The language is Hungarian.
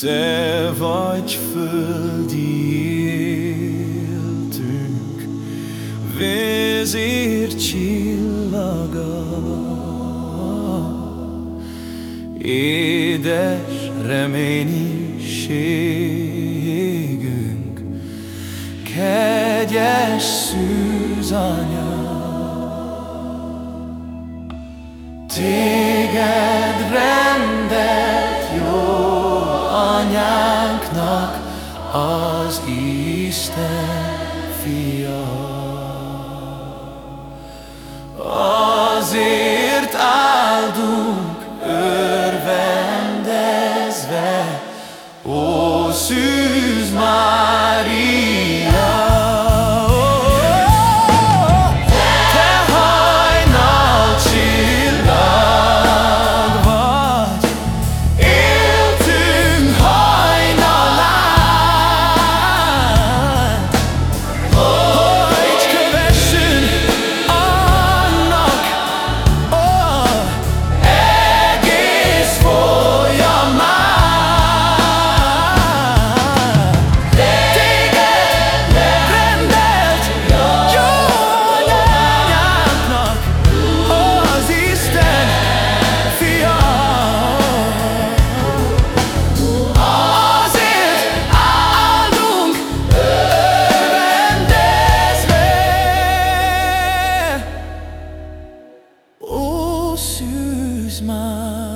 Te vagy földi éltünk, vezér csillaga. Édes reménységünk, kegyes szűzanya. Téged anyánknak az Isten fia. Azért áldunk örvendezve, ó szűz már, Susma.